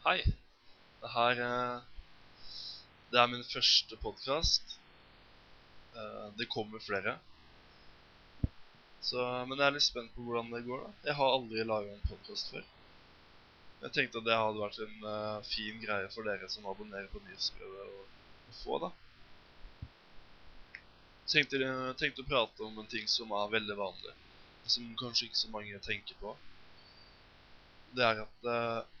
Hei. Det her eh, Det er min første podkast. Det kommer flere. Så, men jeg er litt spent på hvordan det går. da. Jeg har aldri laga en podkast før. Jeg tenkte at det hadde vært en uh, fin greie for dere som abonnerer på nyhetsbrevet, å få. da. Tenkte, tenkte å prate om en ting som er veldig vanlig, som kanskje ikke så mange tenker på. Det er at uh,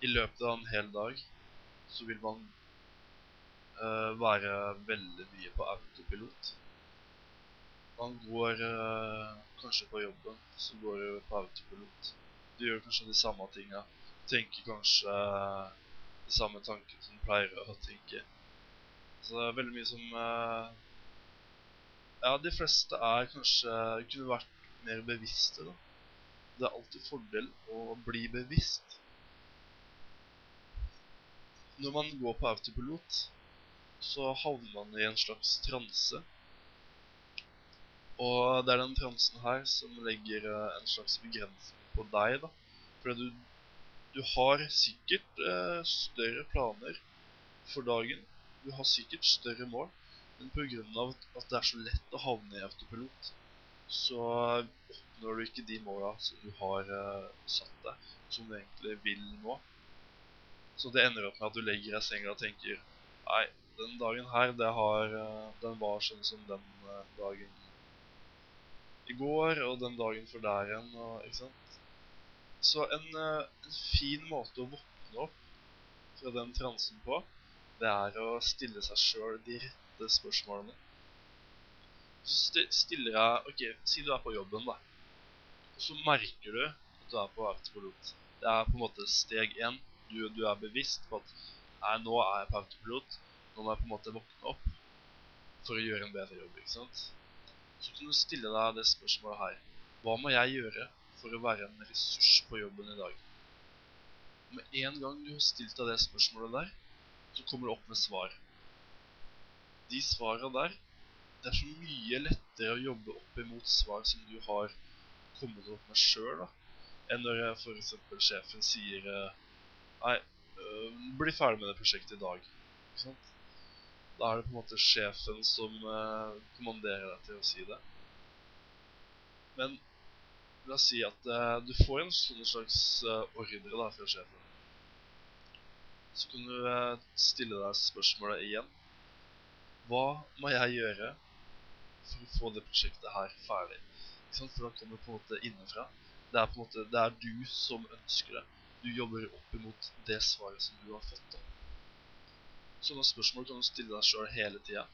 i løpet av en hel dag så vil man uh, være veldig mye på autopilot. Man går uh, kanskje på jobben, så går du på autopilot. Du gjør kanskje de samme tinga. Tenker kanskje de samme tankene som du pleier å tenke. Så det er veldig mye som uh, Ja, de fleste er kanskje kunne vært mer bevisste, da. Det er alltid fordel å bli bevisst. Når man går på autopilot, så havner man i en slags transe. Og det er den transen her som legger eh, en slags begrensning på deg, da. Fordi du, du har sikkert eh, større planer for dagen. Du har sikkert større mål. Men pga. at det er så lett å havne i autopilot, så oppnår du ikke de måla som du har eh, satt deg, som du egentlig vil nå. Så det ender opp med at du legger deg i senga og tenker Nei, den dagen her, har, eh, den var sånn som den eh, dagen i går, og den dagen før der igjen, og, ikke sant? Så en, eh, en, fin måte å våkne opp fra den transen på, det er å stille seg sjøl de rette spørsmålene. Så stiller jeg Ok, si du er på jobben, da. Og så merker du at du er på autopilot. Det er på en måte steg én. Du, du er bevisst på at Nei, nå er jeg på autopilot. Nå må jeg på en måte våkne opp for å gjøre en bedre jobb. ikke sant? Så kan du stille deg det spørsmålet her. Hva må jeg gjøre for å være en ressurs på jobben i dag? Med en gang du har stilt deg det spørsmålet der, så kommer du opp med svar. De svarene der Det er så mye lettere å jobbe opp imot svar som du har kommet opp med sjøl, enn når f.eks. sjefen sier Nei, øh, bli ferdig med det prosjektet i dag. Ikke sant? Da er det på en måte sjefen som uh, kommanderer deg til å si det. Men la oss si at uh, du får en sånn slags uh, ordre da, fra sjefen. Så kan du uh, stille deg spørsmålet igjen. Hva må jeg gjøre for å få det prosjektet her ferdig? For da kommer det på en måte innenfra. Det er på en måte, det er du som ønsker det. Du jobber opp imot det svaret som du har fått. da. Sånne spørsmål kan du stille deg sjøl hele tida.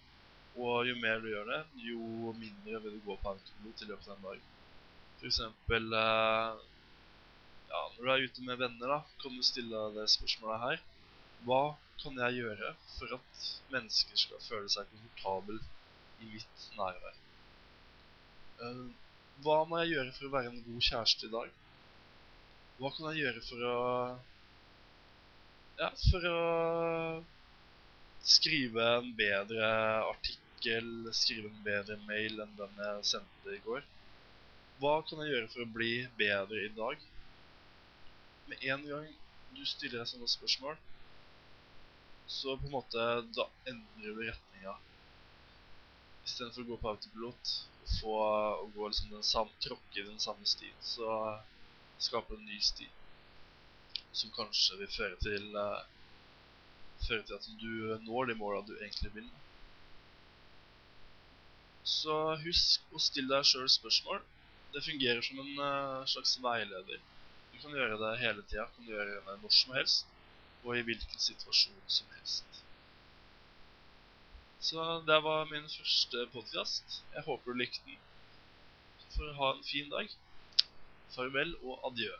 Og jo mer du gjør det, jo mindre vil du gå på autopilot i løpet av en dag. For eksempel eh, ja, når du er ute med venner, da, kan du stille deg det spørsmålet her. Hva kan jeg gjøre for at mennesker skal føle seg komfortable i mitt nærvær? Eh, hva må jeg gjøre for å være en god kjæreste i dag? Hva kan jeg gjøre for å Ja, for å skrive en bedre artikkel, skrive en bedre mail enn den jeg sendte i går. Hva kan jeg gjøre for å bli bedre i dag? Med en gang du stiller deg sånne spørsmål, så på en måte da endrer du retninga. Istedenfor å gå på autopilot og få å gå liksom den samme, tråkke i den samme stien, så skaper en ny sti som kanskje vil føre til uh, føre til at du når de måla du egentlig vil. Så husk å stille deg sjøl spørsmål. Det fungerer som en uh, slags veileder. Du kan gjøre det hele tida. Kan du gjøre det når som helst, og i hvilken situasjon som helst. Så det var min første podkast. Jeg håper du likte den. Så får du ha en fin dag. Farvel og adjø.